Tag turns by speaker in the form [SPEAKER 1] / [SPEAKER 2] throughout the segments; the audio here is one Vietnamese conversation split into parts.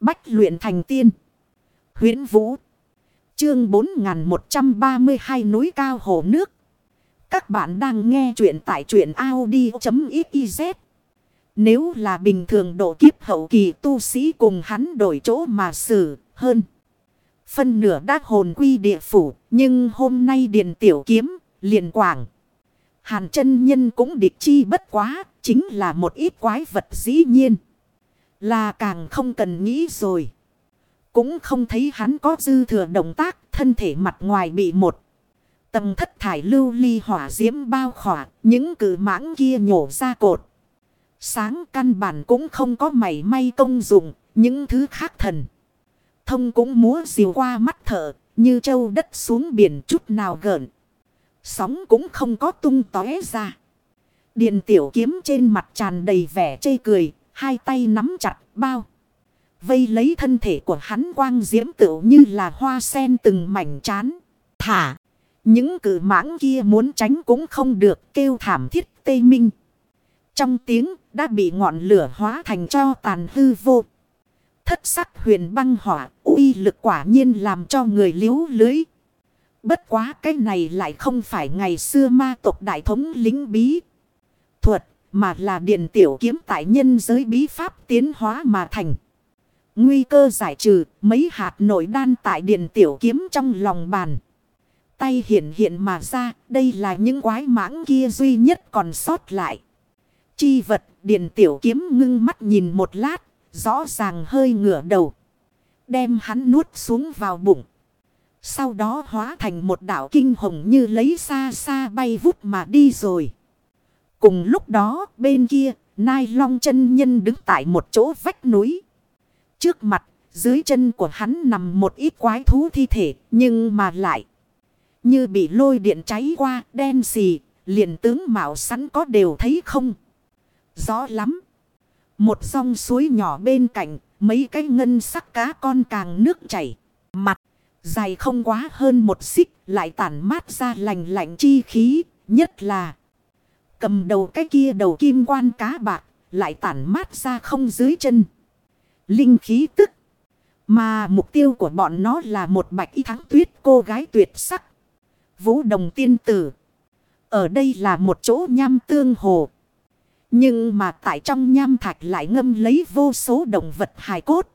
[SPEAKER 1] Bách luyện thành tiên. huyễn Vũ. Chương 4132 núi cao hồ nước. Các bạn đang nghe truyện tại truyện Audi.xyz. Nếu là bình thường độ kiếp hậu kỳ tu sĩ cùng hắn đổi chỗ mà xử hơn. Phân nửa đã hồn quy địa phủ. Nhưng hôm nay điền tiểu kiếm, liền quảng. Hàn chân nhân cũng địch chi bất quá. Chính là một ít quái vật dĩ nhiên. Là càng không cần nghĩ rồi. Cũng không thấy hắn có dư thừa động tác. Thân thể mặt ngoài bị một. Tầm thất thải lưu ly hỏa diễm bao khỏa. Những cử mãng kia nhổ ra cột. Sáng căn bản cũng không có mảy may công dụng. Những thứ khác thần. Thông cũng múa diều qua mắt thở. Như châu đất xuống biển chút nào gợn. Sóng cũng không có tung tóe ra. Điện tiểu kiếm trên mặt tràn đầy vẻ chê cười. Hai tay nắm chặt bao. Vây lấy thân thể của hắn quang diễm tựu như là hoa sen từng mảnh chán. Thả. Những cử mãng kia muốn tránh cũng không được, kêu thảm thiết tê minh. Trong tiếng đã bị ngọn lửa hóa thành cho tàn hư vô. Thất sắc huyền băng hỏa, uy lực quả nhiên làm cho người liếu lưới. Bất quá cái này lại không phải ngày xưa ma tộc đại thống lính bí. Thuật mà là điện tiểu kiếm tại nhân giới bí pháp tiến hóa mà thành. Nguy cơ giải trừ mấy hạt nội đan tại điện tiểu kiếm trong lòng bàn. Tay hiện hiện mà ra, đây là những quái mãng kia duy nhất còn sót lại. Chi vật, điện tiểu kiếm ngưng mắt nhìn một lát, rõ ràng hơi ngửa đầu. Đem hắn nuốt xuống vào bụng. Sau đó hóa thành một đảo kinh hồng như lấy xa xa bay vút mà đi rồi. Cùng lúc đó bên kia, Nai Long chân nhân đứng tại một chỗ vách núi. Trước mặt, dưới chân của hắn nằm một ít quái thú thi thể, nhưng mà lại. Như bị lôi điện cháy qua, đen xì, liền tướng mạo sẵn có đều thấy không. Rõ lắm. Một dòng suối nhỏ bên cạnh, mấy cái ngân sắc cá con càng nước chảy. Mặt, dài không quá hơn một xích, lại tản mát ra lành lạnh chi khí, nhất là... Cầm đầu cái kia đầu kim quan cá bạc. Lại tản mát ra không dưới chân. Linh khí tức. Mà mục tiêu của bọn nó là một bạch y thắng tuyết cô gái tuyệt sắc. Vũ đồng tiên tử. Ở đây là một chỗ nham tương hồ. Nhưng mà tại trong nham thạch lại ngâm lấy vô số động vật hài cốt.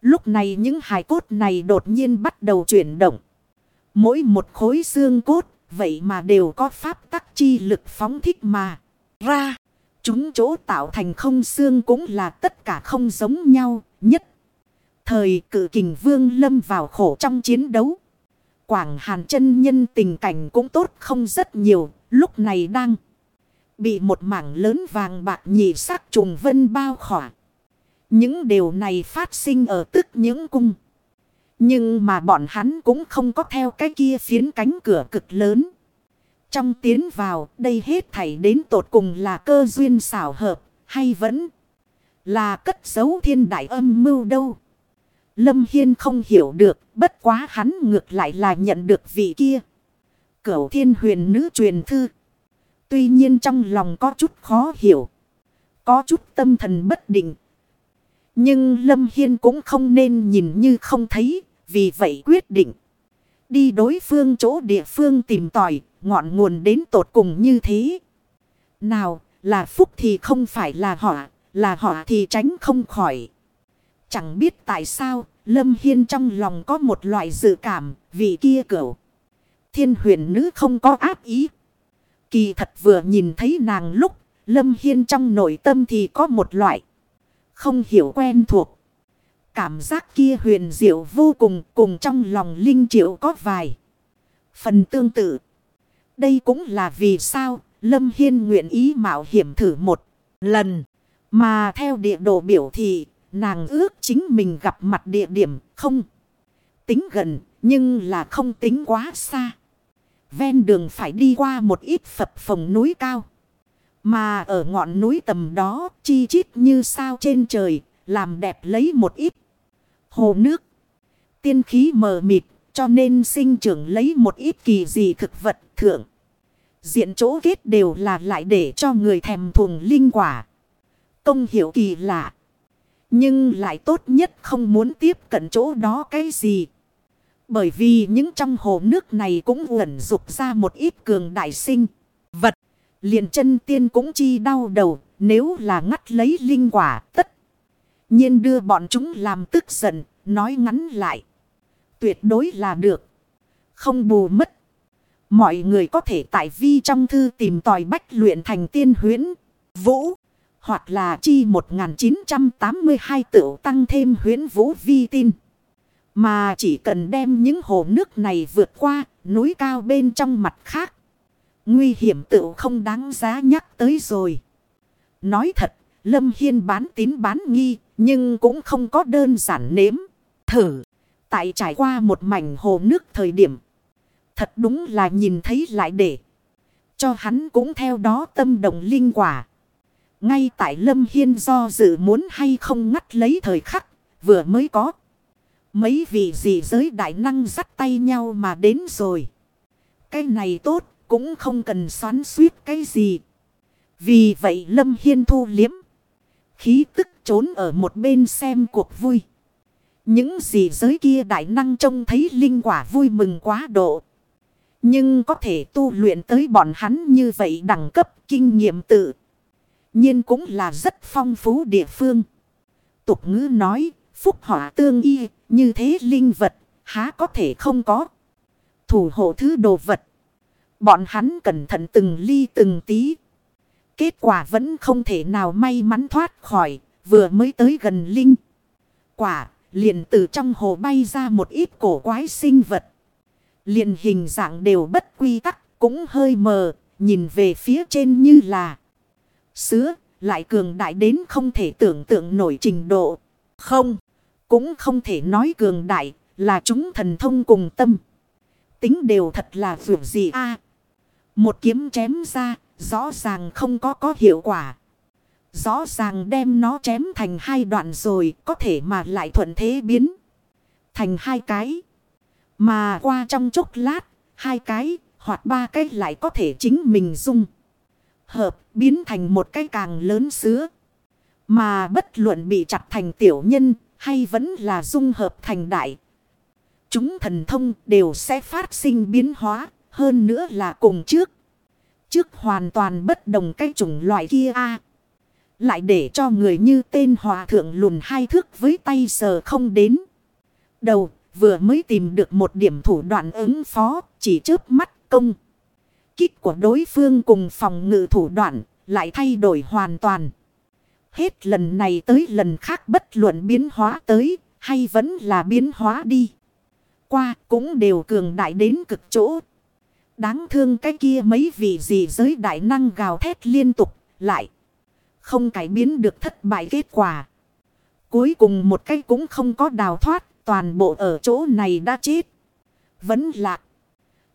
[SPEAKER 1] Lúc này những hài cốt này đột nhiên bắt đầu chuyển động. Mỗi một khối xương cốt Vậy mà đều có pháp tắc chi lực phóng thích mà. Ra. Chúng chỗ tạo thành không xương cũng là tất cả không giống nhau. Nhất. Thời cử kình vương lâm vào khổ trong chiến đấu. Quảng hàn chân nhân tình cảnh cũng tốt không rất nhiều. Lúc này đang. Bị một mảng lớn vàng bạc nhị sắc trùng vân bao khỏa. Những điều này phát sinh ở tức những cung. Nhưng mà bọn hắn cũng không có theo cái kia phiến cánh cửa cực lớn. Trong tiến vào, đây hết thảy đến tột cùng là cơ duyên xảo hợp, hay vẫn là cất giấu thiên đại âm mưu đâu. Lâm Hiên không hiểu được, bất quá hắn ngược lại là nhận được vị kia. Cửu thiên huyền nữ truyền thư. Tuy nhiên trong lòng có chút khó hiểu. Có chút tâm thần bất định. Nhưng Lâm Hiên cũng không nên nhìn như không thấy vì vậy quyết định. Đi đối phương chỗ địa phương tìm tòi. Ngọn nguồn đến tột cùng như thế. Nào, là phúc thì không phải là họ. Là họ thì tránh không khỏi. Chẳng biết tại sao. Lâm Hiên trong lòng có một loại dự cảm. Vì kia cửu. Thiên huyền nữ không có áp ý. Kỳ thật vừa nhìn thấy nàng lúc. Lâm Hiên trong nội tâm thì có một loại. Không hiểu quen thuộc. Cảm giác kia huyền diệu vô cùng cùng trong lòng Linh Triệu có vài. Phần tương tự. Đây cũng là vì sao Lâm Hiên nguyện ý mạo hiểm thử một lần. Mà theo địa đồ biểu thị nàng ước chính mình gặp mặt địa điểm không tính gần, nhưng là không tính quá xa. Ven đường phải đi qua một ít phập phồng núi cao. Mà ở ngọn núi tầm đó, chi chít như sao trên trời, làm đẹp lấy một ít hồ nước. Tiên khí mờ mịt, cho nên sinh trưởng lấy một ít kỳ dị thực vật thượng. Diện chỗ kết đều là lại để cho người thèm thuồng linh quả. Công hiểu kỳ lạ. Nhưng lại tốt nhất không muốn tiếp cận chỗ đó cái gì. Bởi vì những trong hồ nước này cũng ẩn dục ra một ít cường đại sinh. Vật. Liền chân tiên cũng chi đau đầu. Nếu là ngắt lấy linh quả, tất nhiên đưa bọn chúng làm tức giận. Nói ngắn lại. Tuyệt đối là được. Không bù mất. Mọi người có thể tại vi trong thư tìm tòi bách luyện thành tiên huyễn Vũ. Hoặc là chi 1982 tự tăng thêm huyễn vũ vi tin. Mà chỉ cần đem những hồ nước này vượt qua núi cao bên trong mặt khác. Nguy hiểm tự không đáng giá nhắc tới rồi. Nói thật, Lâm Hiên bán tín bán nghi, nhưng cũng không có đơn giản nếm. Thử, tại trải qua một mảnh hồ nước thời điểm. Thật đúng là nhìn thấy lại để. Cho hắn cũng theo đó tâm động linh quả. Ngay tại Lâm Hiên do dự muốn hay không ngắt lấy thời khắc, vừa mới có. Mấy vị dị giới đại năng dắt tay nhau mà đến rồi. Cái này tốt, cũng không cần xoắn suýt cái gì. Vì vậy Lâm Hiên thu liếm. Khí tức trốn ở một bên xem cuộc vui. Những gì giới kia đại năng trông thấy linh quả vui mừng quá độ. Nhưng có thể tu luyện tới bọn hắn như vậy đẳng cấp kinh nghiệm tự. nhiên cũng là rất phong phú địa phương. Tục ngữ nói, phúc họa tương y, như thế linh vật, há có thể không có. Thủ hộ thứ đồ vật. Bọn hắn cẩn thận từng ly từng tí. Kết quả vẫn không thể nào may mắn thoát khỏi, vừa mới tới gần linh. Quả, liền từ trong hồ bay ra một ít cổ quái sinh vật. Liền hình dạng đều bất quy tắc, cũng hơi mờ, nhìn về phía trên như là sứa, lại cường đại đến không thể tưởng tượng nổi trình độ. Không, cũng không thể nói cường đại, là chúng thần thông cùng tâm. Tính đều thật là vượt gì a Một kiếm chém ra, rõ ràng không có có hiệu quả. Rõ ràng đem nó chém thành hai đoạn rồi, có thể mà lại thuận thế biến. Thành hai cái. Mà qua trong chốc lát, hai cái hoặc ba cái lại có thể chính mình dung. Hợp biến thành một cái càng lớn sứa. Mà bất luận bị chặt thành tiểu nhân hay vẫn là dung hợp thành đại. Chúng thần thông đều sẽ phát sinh biến hóa hơn nữa là cùng trước. Trước hoàn toàn bất đồng cái chủng loại kia a lại để cho người như tên hòa thượng lùn hai thước với tay sờ không đến. Đầu vừa mới tìm được một điểm thủ đoạn ứng phó, chỉ trước mắt công. Kích của đối phương cùng phòng ngự thủ đoạn, lại thay đổi hoàn toàn. Hết lần này tới lần khác bất luận biến hóa tới, hay vẫn là biến hóa đi. Qua cũng đều cường đại đến cực chỗ. Đáng thương cái kia mấy vị gì giới đại năng gào thét liên tục, lại. Không cải biến được thất bại kết quả. Cuối cùng một cái cũng không có đào thoát toàn bộ ở chỗ này đã chết. Vẫn lạc.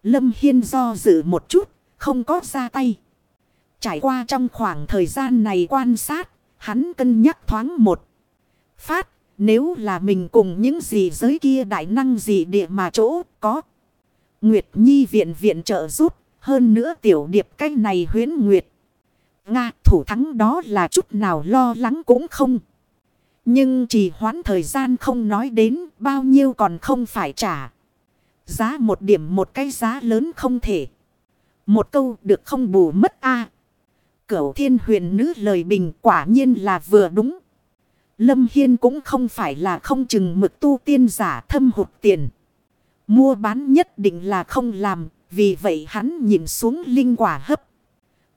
[SPEAKER 1] Lâm Hiên do dự một chút, không có ra tay. Trải qua trong khoảng thời gian này quan sát, hắn cân nhắc thoáng một. Phát, nếu là mình cùng những gì giới kia đại năng gì địa mà chỗ có. Nguyệt Nhi viện viện trợ giúp, hơn nữa tiểu điệp cách này huyến Nguyệt. Nga, thủ thắng đó là chút nào lo lắng cũng không. Nhưng chỉ hoãn thời gian không nói đến bao nhiêu còn không phải trả. Giá một điểm một cái giá lớn không thể. Một câu được không bù mất a Cửu thiên huyền nữ lời bình quả nhiên là vừa đúng. Lâm Hiên cũng không phải là không chừng mực tu tiên giả thâm hụt tiền. Mua bán nhất định là không làm. Vì vậy hắn nhìn xuống linh quả hấp.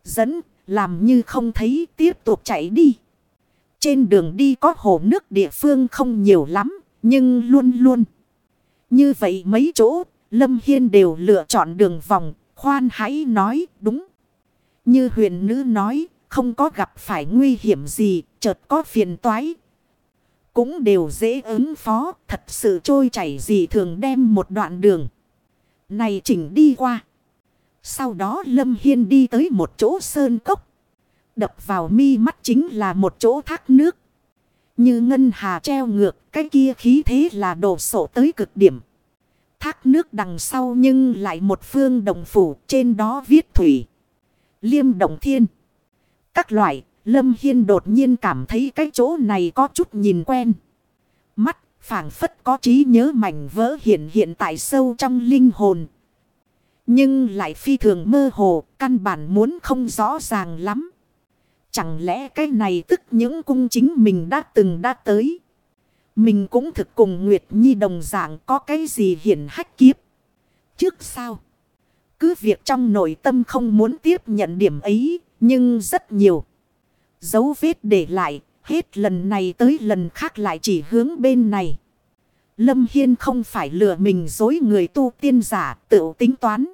[SPEAKER 1] Dẫn làm như không thấy tiếp tục chạy đi. Trên đường đi có hồ nước địa phương không nhiều lắm, nhưng luôn luôn. Như vậy mấy chỗ, Lâm Hiên đều lựa chọn đường vòng, khoan hãy nói đúng. Như huyền nữ nói, không có gặp phải nguy hiểm gì, chợt có phiền toái. Cũng đều dễ ứng phó, thật sự trôi chảy gì thường đem một đoạn đường. Này chỉnh đi qua. Sau đó Lâm Hiên đi tới một chỗ sơn cốc. Đập vào mi mắt chính là một chỗ thác nước. Như ngân hà treo ngược, cái kia khí thế là đổ sổ tới cực điểm. Thác nước đằng sau nhưng lại một phương đồng phủ trên đó viết thủy. Liêm động thiên. Các loại Lâm Hiên đột nhiên cảm thấy cái chỗ này có chút nhìn quen. Mắt phảng phất có trí nhớ mảnh vỡ hiện hiện tại sâu trong linh hồn. Nhưng lại phi thường mơ hồ, căn bản muốn không rõ ràng lắm. Chẳng lẽ cái này tức những cung chính mình đã từng đã tới. Mình cũng thực cùng Nguyệt Nhi đồng dạng có cái gì hiển hách kiếp. Trước sao? Cứ việc trong nội tâm không muốn tiếp nhận điểm ấy, nhưng rất nhiều. Dấu vết để lại, hết lần này tới lần khác lại chỉ hướng bên này. Lâm Hiên không phải lừa mình dối người tu tiên giả tự tính toán.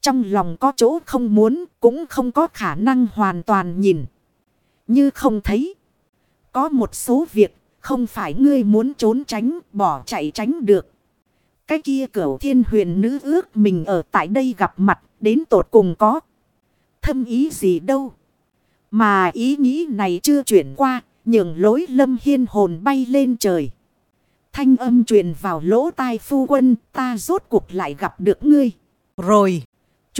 [SPEAKER 1] Trong lòng có chỗ không muốn, cũng không có khả năng hoàn toàn nhìn. Như không thấy. Có một số việc, không phải ngươi muốn trốn tránh, bỏ chạy tránh được. Cái kia cửu thiên huyền nữ ước mình ở tại đây gặp mặt, đến tột cùng có. Thâm ý gì đâu. Mà ý nghĩ này chưa chuyển qua. Nhường lối lâm hiên hồn bay lên trời. Thanh âm truyền vào lỗ tai phu quân. Ta rốt cuộc lại gặp được ngươi. Rồi.